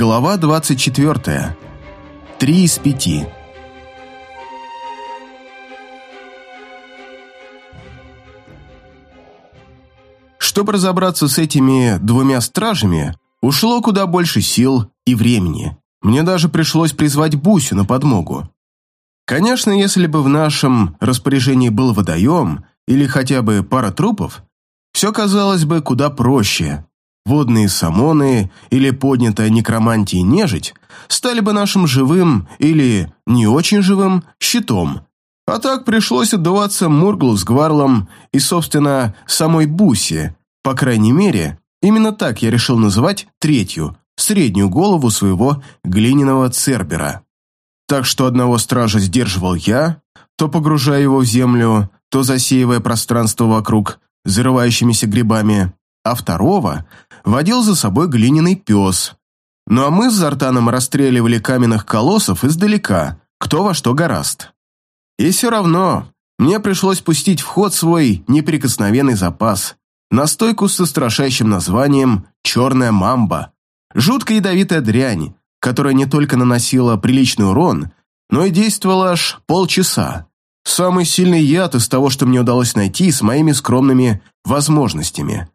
Глава 24. Три из пяти. Чтобы разобраться с этими двумя стражами, ушло куда больше сил и времени. Мне даже пришлось призвать Бусю на подмогу. Конечно, если бы в нашем распоряжении был водоем или хотя бы пара трупов, все казалось бы куда проще. Водные самоны или поднятая некромантией нежить стали бы нашим живым или не очень живым щитом. А так пришлось отдуваться Мурглу с Гварлом и, собственно, самой Бусе. По крайней мере, именно так я решил называть третью, среднюю голову своего глиняного цербера. Так что одного стража сдерживал я, то погружая его в землю, то засеивая пространство вокруг зарывающимися грибами, а второго водил за собой глиняный пес. Ну а мы с Зартаном расстреливали каменных колоссов издалека, кто во что гораст. И все равно мне пришлось пустить в ход свой неприкосновенный запас, настойку с устрашающим названием «Черная мамба», жутко ядовитая дрянь, которая не только наносила приличный урон, но и действовала аж полчаса. Самый сильный яд из того, что мне удалось найти с моими скромными возможностями.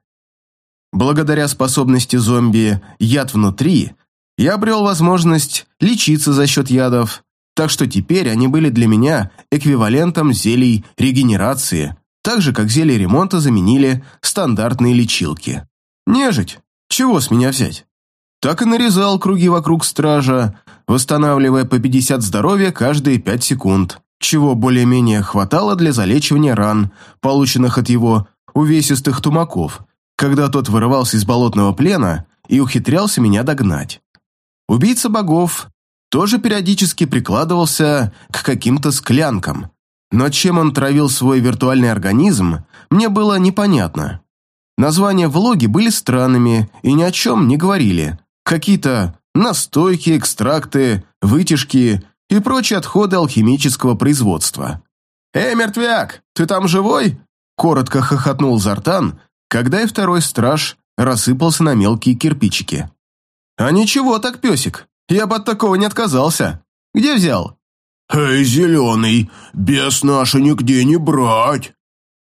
Благодаря способности зомби «Яд внутри» я обрел возможность лечиться за счет ядов, так что теперь они были для меня эквивалентом зелий регенерации, так же, как зелья ремонта заменили стандартные лечилки. Нежить, чего с меня взять? Так и нарезал круги вокруг стража, восстанавливая по 50 здоровья каждые 5 секунд, чего более-менее хватало для залечивания ран, полученных от его увесистых тумаков – когда тот вырывался из болотного плена и ухитрялся меня догнать. Убийца богов тоже периодически прикладывался к каким-то склянкам, но чем он травил свой виртуальный организм, мне было непонятно. Названия влоги были странными и ни о чем не говорили. Какие-то настойки, экстракты, вытяжки и прочие отходы алхимического производства. «Эй, мертвяк, ты там живой?» Коротко хохотнул Зартан, когда и второй страж рассыпался на мелкие кирпичики. «А ничего так, песик, я бы от такого не отказался. Где взял?» «Эй, зеленый, бес наша нигде не брать!»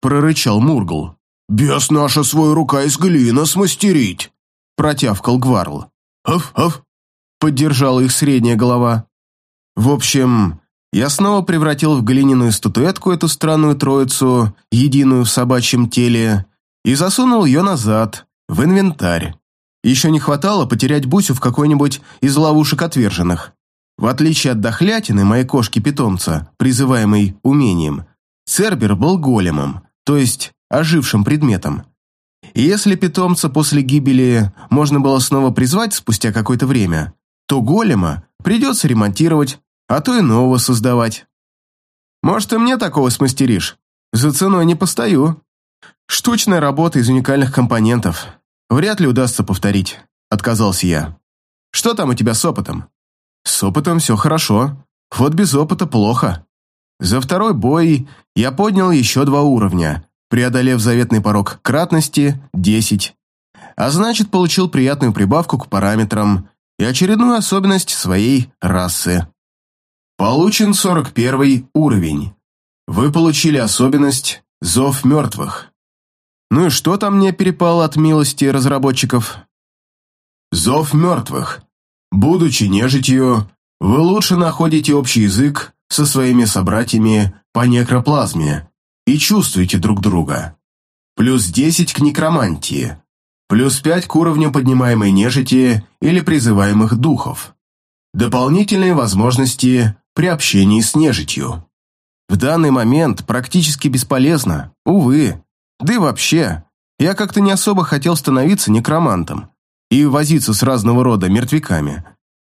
прорычал Мургл. «Бес наша свой рука из глина смастерить!» протявкал Гварл. «Аф-аф!» поддержала их средняя голова. В общем, я снова превратил в глиняную статуэтку эту странную троицу, единую в собачьем теле, и засунул ее назад, в инвентарь. Еще не хватало потерять Бусю в какой-нибудь из ловушек отверженных. В отличие от дохлятины моей кошки-питомца, призываемой умением, Цербер был големом, то есть ожившим предметом. И если питомца после гибели можно было снова призвать спустя какое-то время, то голема придется ремонтировать, а то и нового создавать. Может, и мне такого смастеришь? За ценой не постою. «Штучная работа из уникальных компонентов. Вряд ли удастся повторить», — отказался я. «Что там у тебя с опытом?» «С опытом все хорошо. Вот без опыта плохо. За второй бой я поднял еще два уровня, преодолев заветный порог кратности — 10. А значит, получил приятную прибавку к параметрам и очередную особенность своей расы. Получен 41 уровень. Вы получили особенность «Зов мертвых». Ну и что там мне перепало от милости разработчиков? Зов мертвых. Будучи нежитью, вы лучше находите общий язык со своими собратьями по некроплазме и чувствуете друг друга. Плюс 10 к некромантии. Плюс 5 к уровню поднимаемой нежити или призываемых духов. Дополнительные возможности при общении с нежитью. В данный момент практически бесполезно, увы. Да и вообще, я как-то не особо хотел становиться некромантом и возиться с разного рода мертвяками.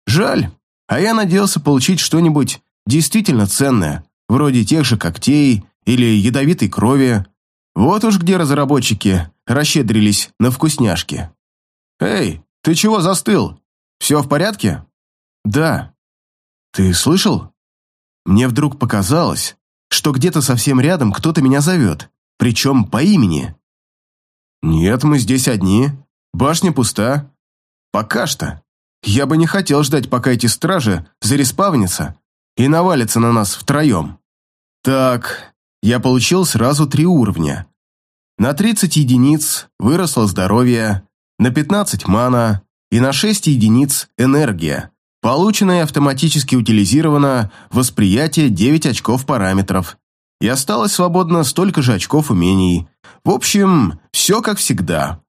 Жаль, а я надеялся получить что-нибудь действительно ценное, вроде тех же когтей или ядовитой крови. Вот уж где разработчики расщедрились на вкусняшки. «Эй, ты чего застыл? Все в порядке?» «Да». «Ты слышал?» Мне вдруг показалось, что где-то совсем рядом кто-то меня зовет причем по имени. «Нет, мы здесь одни. Башня пуста. Пока что. Я бы не хотел ждать, пока эти стражи зареспавнятся и навалятся на нас втроем. Так, я получил сразу три уровня. На 30 единиц выросло здоровье, на 15 мана и на 6 единиц энергия. Полученное автоматически утилизировано восприятие 9 очков параметров. И осталось свободно столько же очков умений. В общем, все как всегда.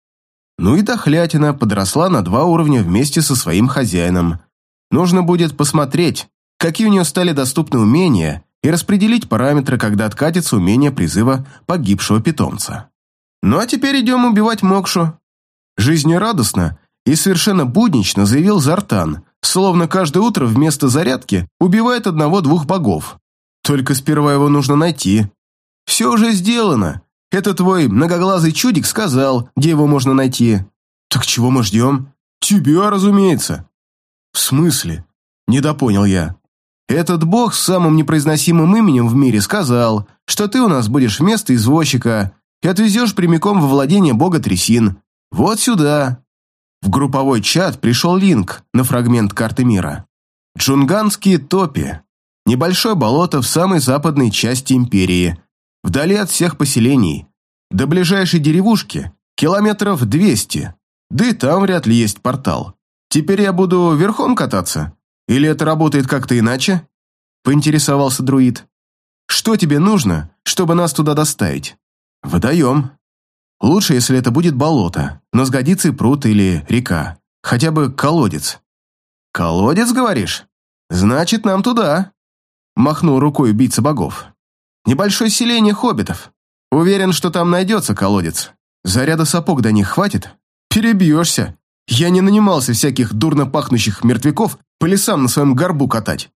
Ну и дохлятина подросла на два уровня вместе со своим хозяином. Нужно будет посмотреть, какие у нее стали доступны умения, и распределить параметры, когда откатится умение призыва погибшего питомца. Ну а теперь идем убивать Мокшу. Жизнерадостно и совершенно буднично заявил Зартан, словно каждое утро вместо зарядки убивает одного-двух богов. Только сперва его нужно найти. Все уже сделано, это твой многоглазый чудик сказал, где его можно найти. Так чего мы ждем? Тебя, разумеется. В смысле? Недопонял я. Этот бог с самым непроизносимым именем в мире сказал, что ты у нас будешь вместо извозчика и отвезешь прямиком во владение бога трясин. Вот сюда. В групповой чат пришел линк на фрагмент карты мира. Джунганские топи. Небольшое болото в самой западной части империи – вдали от всех поселений. До ближайшей деревушки километров двести, да и там вряд ли есть портал. Теперь я буду верхом кататься? Или это работает как-то иначе?» Поинтересовался друид. «Что тебе нужно, чтобы нас туда доставить?» «Водоем. Лучше, если это будет болото, но сгодится и пруд или река. Хотя бы колодец». «Колодец, говоришь? Значит, нам туда!» Махнул рукой убийца богов. Небольшое селение хоббитов. Уверен, что там найдется колодец. Заряда сапог до них хватит? Перебьешься. Я не нанимался всяких дурно пахнущих мертвяков по лесам на своем горбу катать.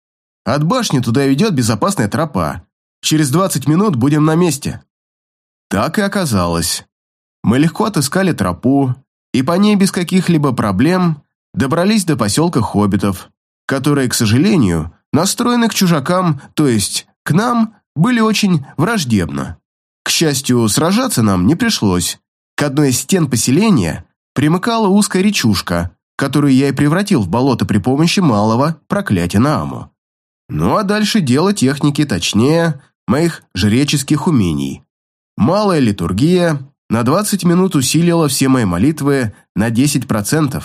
От башни туда ведет безопасная тропа. Через 20 минут будем на месте. Так и оказалось. Мы легко отыскали тропу, и по ней без каких-либо проблем добрались до поселка хоббитов, которые, к сожалению, настроены к чужакам, то есть к нам, были очень враждебно. К счастью, сражаться нам не пришлось. К одной из стен поселения примыкала узкая речушка, которую я и превратил в болото при помощи малого проклятия Нааму. Ну а дальше дело техники, точнее, моих жреческих умений. Малая литургия на 20 минут усилила все мои молитвы на 10%.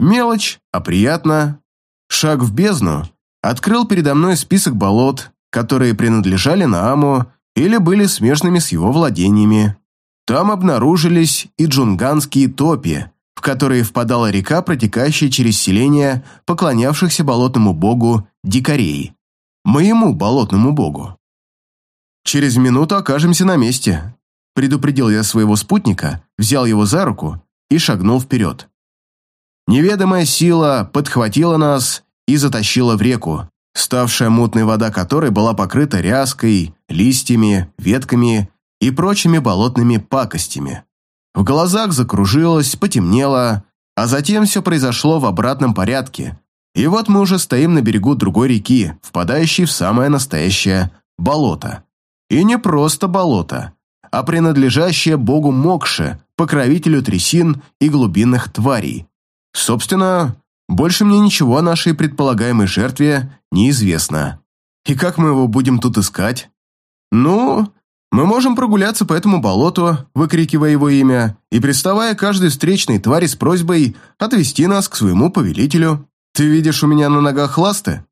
Мелочь, а приятно. Шаг в бездну открыл передо мной список болот, которые принадлежали Нааму или были смежными с его владениями. Там обнаружились и джунганские топи, в которые впадала река, протекающая через селение поклонявшихся болотному богу дикарей. Моему болотному богу. «Через минуту окажемся на месте», – предупредил я своего спутника, взял его за руку и шагнул вперед. Неведомая сила подхватила нас и затащила в реку, ставшая мутной вода которой была покрыта ряской, листьями, ветками и прочими болотными пакостями. В глазах закружилось, потемнело, а затем все произошло в обратном порядке. И вот мы уже стоим на берегу другой реки, впадающей в самое настоящее болото. И не просто болото, а принадлежащее богу Мокше, покровителю трясин и глубинных тварей. Собственно, больше мне ничего о нашей предполагаемой жертве неизвестно. И как мы его будем тут искать? Ну, мы можем прогуляться по этому болоту, выкрикивая его имя, и приставая каждой встречной твари с просьбой отвести нас к своему повелителю. Ты видишь у меня на ногах ласты?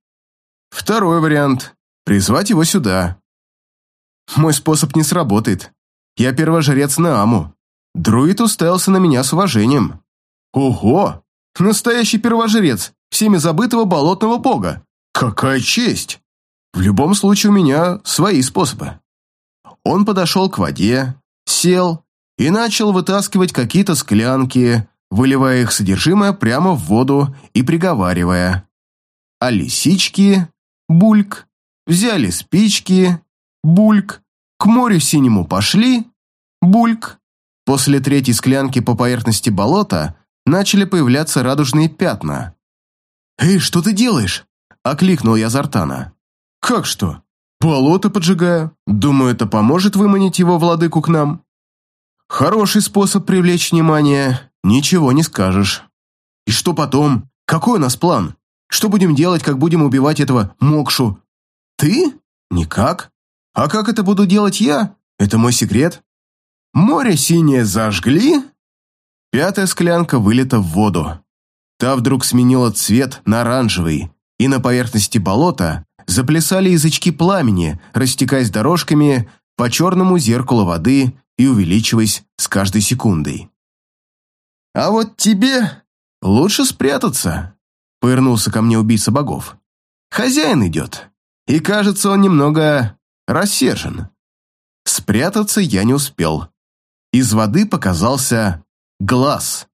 Второй вариант – призвать его сюда. Мой способ не сработает. Я первожрец Нааму. Друид уставился на меня с уважением. Ого! Настоящий первожрец, всеми забытого болотного бога. Какая честь! В любом случае у меня свои способы. Он подошел к воде, сел и начал вытаскивать какие-то склянки, выливая их содержимое прямо в воду и приговаривая. А лисички, бульк, взяли спички, бульк, к морю синему пошли, бульк. После третьей склянки по поверхности болота начали появляться радужные пятна. «Эй, что ты делаешь?» – окликнул я Зартана. «Как что? Болото поджигаю. Думаю, это поможет выманить его владыку к нам». «Хороший способ привлечь внимание, ничего не скажешь». «И что потом? Какой у нас план? Что будем делать, как будем убивать этого Мокшу? Ты? Никак. А как это буду делать я? Это мой секрет. Море синее зажгли. Пятая склянка вылета в воду. Та вдруг сменила цвет на оранжевый, и на поверхности болота заплясали язычки пламени, растекаясь дорожками по черному зеркалу воды и увеличиваясь с каждой секундой. «А вот тебе лучше спрятаться», — повернулся ко мне убийца богов. «Хозяин идет, и, кажется, он немного рассержен». Спрятаться я не успел. Из воды показался глаз.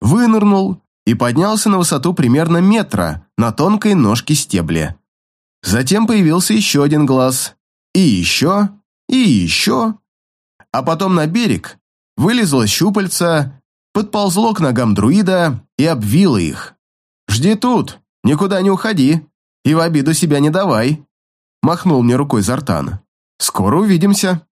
Вынырнул и поднялся на высоту примерно метра на тонкой ножке стебля. Затем появился еще один глаз. И еще, и еще. А потом на берег вылезло щупальца, подползло к ногам друида и обвило их. «Жди тут, никуда не уходи, и в обиду себя не давай», махнул мне рукой Зартан. «Скоро увидимся».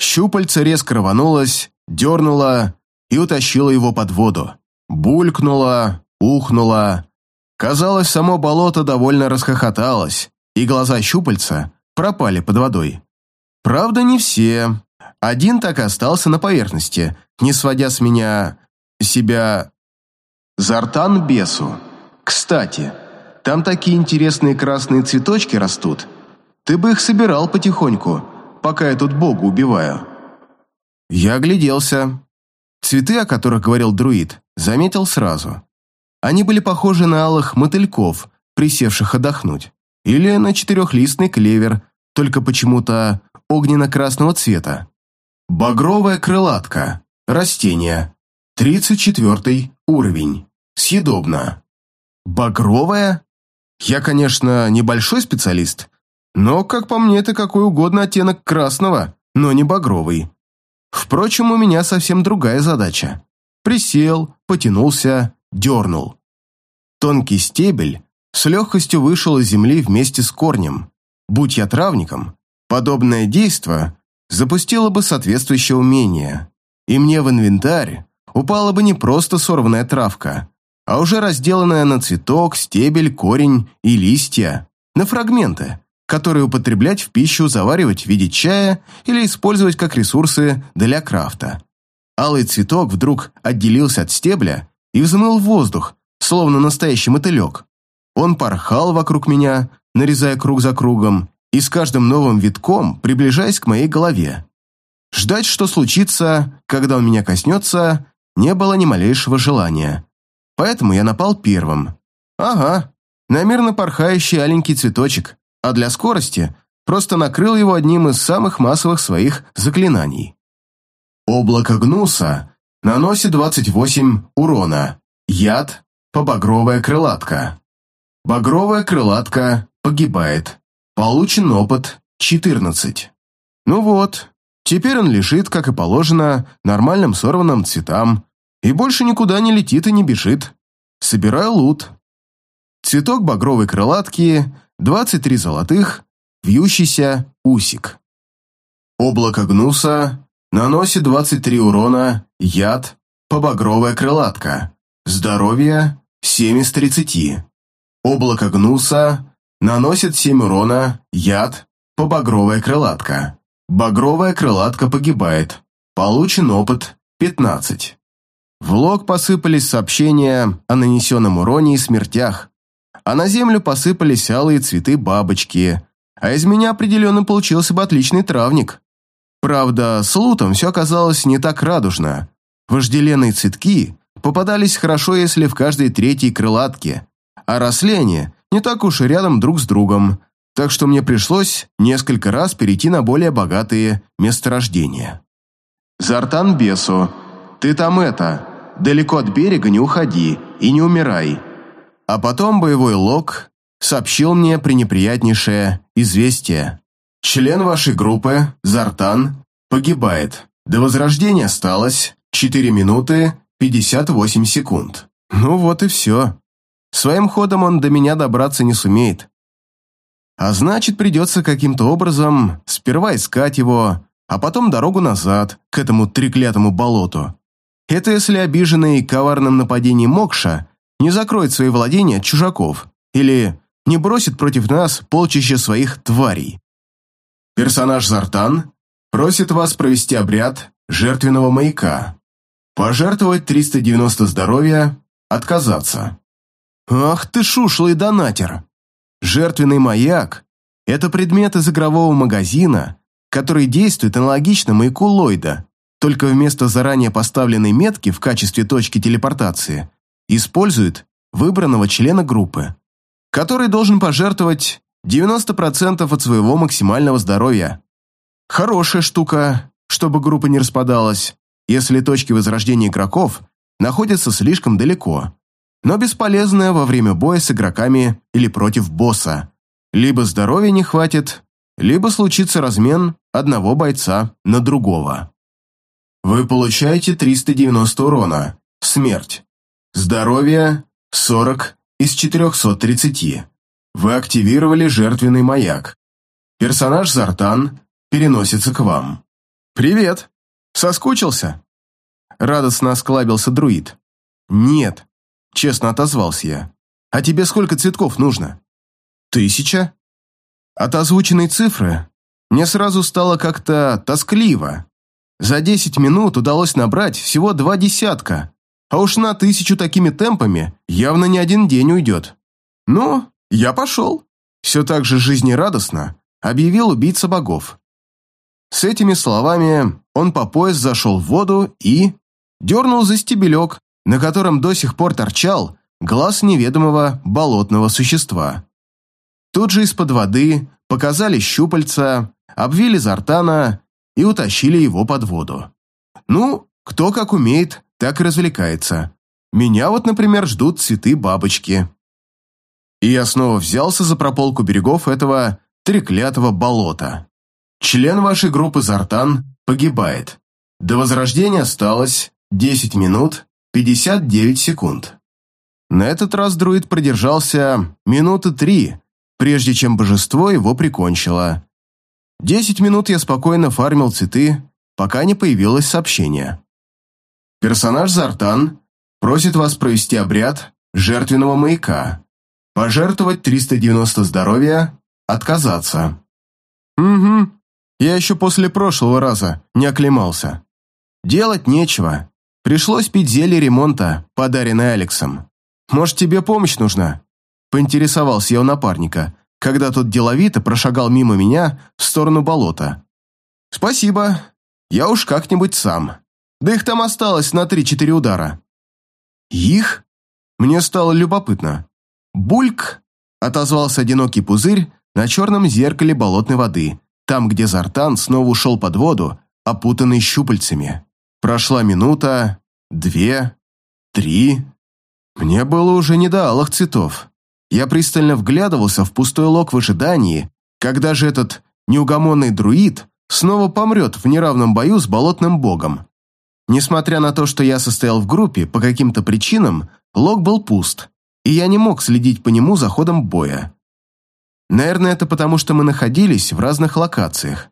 Щупальце резко рванулось, дернуло и утащило его под воду. Булькнуло, ухнуло. Казалось, само болото довольно расхохоталось, и глаза щупальца пропали под водой. Правда, не все. Один так и остался на поверхности, не сводя с меня... себя... Зартан бесу. Кстати, там такие интересные красные цветочки растут. Ты бы их собирал потихоньку, пока я тут бога убиваю. Я огляделся. Цветы, о которых говорил друид, заметил сразу. Они были похожи на алых мотыльков, присевших отдохнуть. Или на четырехлистный клевер, только почему-то огненно-красного цвета. Багровая крылатка. Растение. 34 уровень. Съедобно. Багровая? Я, конечно, небольшой специалист, но, как по мне, это какой угодно оттенок красного, но не багровый. Впрочем, у меня совсем другая задача. Присел, потянулся, дернул. Тонкий стебель с легкостью вышел из земли вместе с корнем. Будь я травником, подобное действо запустило бы соответствующее умение, и мне в инвентарь упала бы не просто сорванная травка, а уже разделанная на цветок, стебель, корень и листья, на фрагменты, которые употреблять в пищу, заваривать в виде чая или использовать как ресурсы для крафта. Алый цветок вдруг отделился от стебля и взмыл в воздух, словно настоящий мотылек. Он порхал вокруг меня, нарезая круг за кругом, и с каждым новым витком приближаясь к моей голове. Ждать, что случится, когда он меня коснется, не было ни малейшего желания. Поэтому я напал первым. Ага, на мирно порхающий аленький цветочек, а для скорости просто накрыл его одним из самых массовых своих заклинаний. Облако гнуса наносит 28 урона. Яд по багровая крылатка. Багровая крылатка погибает. Получен опыт 14. Ну вот, теперь он лежит, как и положено, нормальным сорванным цветам, и больше никуда не летит и не бежит. Собираю лут. Цветок багровой крылатки, 23 золотых, вьющийся усик. Облако гнуса наносит 23 урона, яд, по багровая крылатка. Здоровье 7 из 30. Облако гнуса наносит 7 урона, яд, по багровая крылатка. Багровая крылатка погибает. Получен опыт 15. В лог посыпались сообщения о нанесенном уроне и смертях, а на землю посыпались алые цветы бабочки, а из меня определенно получился бы отличный травник. Правда, с лутом все оказалось не так радужно. Вожделенные цветки попадались хорошо, если в каждой третьей крылатке, а росли они не так уж и рядом друг с другом, так что мне пришлось несколько раз перейти на более богатые месторождения. «Зартан Бесу, ты там это, далеко от берега не уходи и не умирай». А потом боевой лог сообщил мне пренеприятнейшее известие. Член вашей группы, Зартан, погибает. До возрождения осталось 4 минуты 58 секунд. Ну вот и все. Своим ходом он до меня добраться не сумеет. А значит, придется каким-то образом сперва искать его, а потом дорогу назад, к этому треклятому болоту. Это если обиженный коварным нападением Мокша не закроет свои владения чужаков или не бросит против нас полчища своих тварей. Персонаж Зартан просит вас провести обряд жертвенного маяка. Пожертвовать 390 здоровья, отказаться. Ах ты шушлый донатер! Жертвенный маяк – это предмет из игрового магазина, который действует аналогично маяку Ллойда, только вместо заранее поставленной метки в качестве точки телепортации использует выбранного члена группы, который должен пожертвовать 90% от своего максимального здоровья. Хорошая штука, чтобы группа не распадалась, если точки возрождения игроков находятся слишком далеко, но бесполезная во время боя с игроками или против босса. Либо здоровья не хватит, либо случится размен одного бойца на другого. Вы получаете 390 урона. Смерть. Здоровье 40 из 430. Вы активировали жертвенный маяк. Персонаж Зартан переносится к вам. «Привет! Соскучился?» Радостно осклабился друид. «Нет», — честно отозвался я. «А тебе сколько цветков нужно?» «Тысяча?» От озвученной цифры мне сразу стало как-то тоскливо. За десять минут удалось набрать всего два десятка, а уж на тысячу такими темпами явно не один день уйдет. Ну, я пошел. Все так же жизнерадостно объявил убийца богов. С этими словами он по пояс зашел в воду и дернул за стебелек, на котором до сих пор торчал глаз неведомого болотного существа. Тут же из-под воды показали щупальца, обвили Зартана и утащили его под воду. Ну, кто как умеет, так и развлекается. Меня вот, например, ждут цветы-бабочки. И я снова взялся за прополку берегов этого треклятого болота. Член вашей группы Зартан погибает. До возрождения осталось 10 минут 59 секунд. На этот раз друид продержался минуты три, прежде чем божество его прикончило. Десять минут я спокойно фармил цветы, пока не появилось сообщение. Персонаж Зартан просит вас провести обряд жертвенного маяка. Пожертвовать 390 здоровья, отказаться. Угу, я еще после прошлого раза не оклемался. Делать нечего. Пришлось пить зелье ремонта, подаренное Алексом. Может, тебе помощь нужна? Поинтересовался я у напарника, когда тот деловито прошагал мимо меня в сторону болота. Спасибо, я уж как-нибудь сам. Да их там осталось на три-четыре удара. Их? Мне стало любопытно. Бульк! Отозвался одинокий пузырь на черном зеркале болотной воды, там, где Зартан снова ушел под воду, опутанный щупальцами. Прошла минута, две, три. Мне было уже не до алых цветов. Я пристально вглядывался в пустой лог в ожидании, когда же этот неугомонный друид снова помрет в неравном бою с болотным богом. Несмотря на то, что я состоял в группе, по каким-то причинам лог был пуст, и я не мог следить по нему за ходом боя. Наверное, это потому, что мы находились в разных локациях.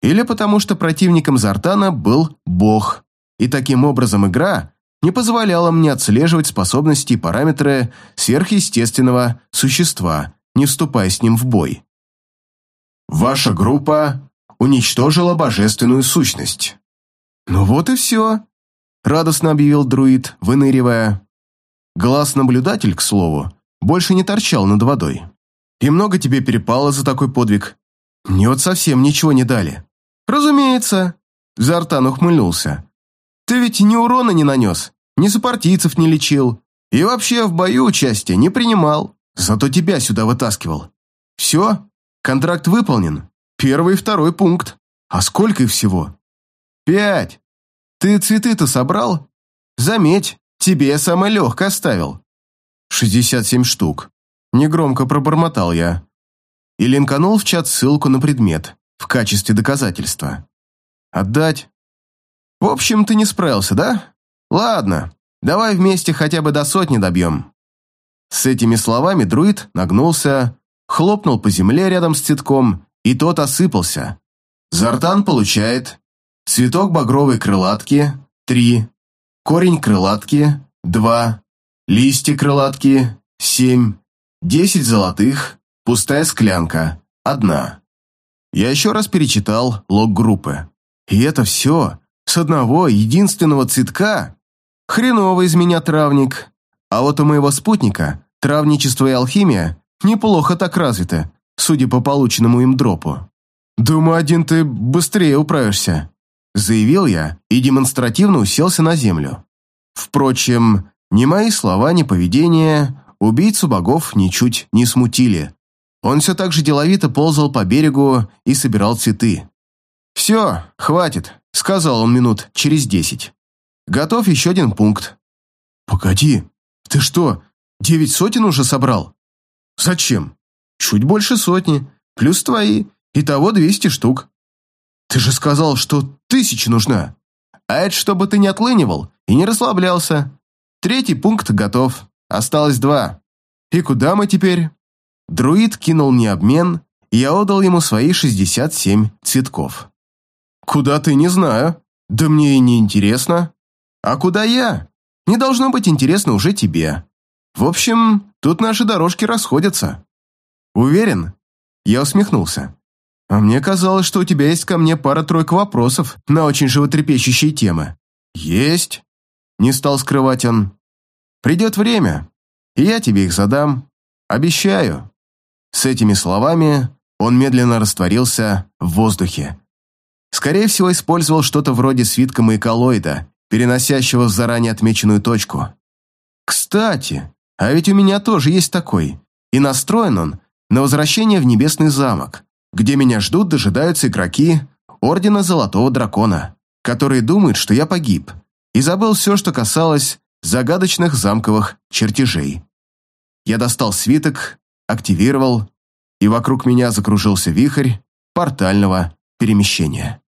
Или потому, что противником Зартана был бог, и таким образом игра не позволяла мне отслеживать способности и параметры сверхъестественного существа, не вступая с ним в бой. Ваша группа уничтожила божественную сущность. «Ну вот и все», — радостно объявил друид, выныривая. Глаз-наблюдатель, к слову, больше не торчал над водой. И много тебе перепало за такой подвиг. Мне вот совсем ничего не дали. Разумеется. Зартан ухмыльнулся. Ты ведь ни урона не нанес, ни сопартийцев не лечил. И вообще в бою участия не принимал. Зато тебя сюда вытаскивал. Все, контракт выполнен. Первый и второй пункт. А сколько их всего? Пять. Ты цветы-то собрал? Заметь, тебе я самое легкое оставил. Шестьдесят семь штук. Негромко пробормотал я. И линканул в чат ссылку на предмет, в качестве доказательства. Отдать? В общем, ты не справился, да? Ладно, давай вместе хотя бы до сотни добьем. С этими словами друид нагнулся, хлопнул по земле рядом с цветком, и тот осыпался. Зартан получает цветок багровой крылатки – 3, корень крылатки – 2, Листья крылатки – семь. Десять золотых. Пустая склянка – одна. Я еще раз перечитал лог группы. И это все с одного единственного цветка. Хреново из меня травник. А вот у моего спутника травничество и алхимия неплохо так развиты, судя по полученному им дропу. «Думаю, один ты быстрее управишься», – заявил я и демонстративно уселся на землю. Впрочем, ни мои слова, ни поведение убийцу богов ничуть не смутили. Он все так же деловито ползал по берегу и собирал цветы. «Все, хватит», — сказал он минут через десять. «Готов еще один пункт». «Погоди, ты что, девять сотен уже собрал?» «Зачем?» «Чуть больше сотни, плюс твои, итого двести штук». «Ты же сказал, что тысяча нужна». «А это чтобы ты не отлынивал и не расслаблялся. Третий пункт готов, осталось два. И куда мы теперь?» Друид кинул мне обмен, и я отдал ему свои 67 цветков. «Куда ты, не знаю. Да мне и не интересно. А куда я? Не должно быть интересно уже тебе. В общем, тут наши дорожки расходятся». «Уверен?» Я усмехнулся. «А мне казалось, что у тебя есть ко мне пара-тройка вопросов на очень животрепещущие темы». «Есть», — не стал скрывать он. «Придет время, и я тебе их задам. Обещаю». С этими словами он медленно растворился в воздухе. Скорее всего, использовал что-то вроде свитка маяколоида, переносящего в заранее отмеченную точку. Кстати, а ведь у меня тоже есть такой, и настроен он на возвращение в Небесный замок, где меня ждут дожидаются игроки Ордена Золотого Дракона, которые думают, что я погиб, и забыл все, что касалось загадочных замковых чертежей. Я достал свиток активировал, и вокруг меня закружился вихрь портального перемещения.